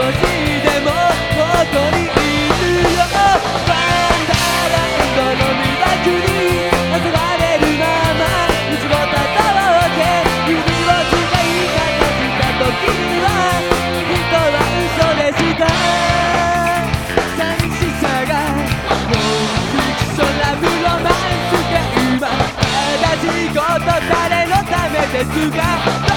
でもここにいるよワンダーラの魅に憧れるまま道をたたけ指を使いかかした時には人は嘘でした寂しさがノンフィラブロマンス今たしいと誰のためですか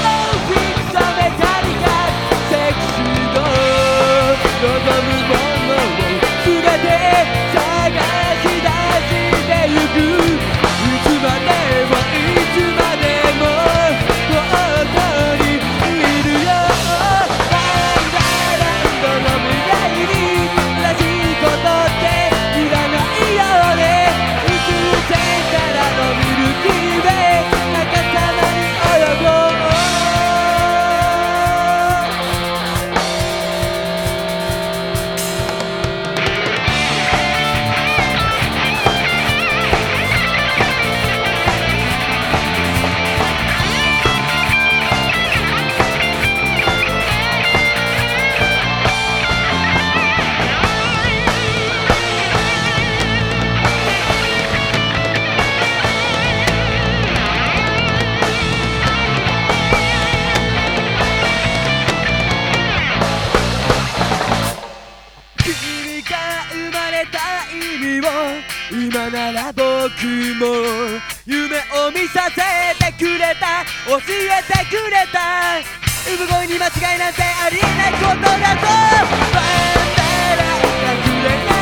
を今なら僕も夢を見させてくれた教えてくれた。産声に間違いなんてありえないことだぞバンダラがくれな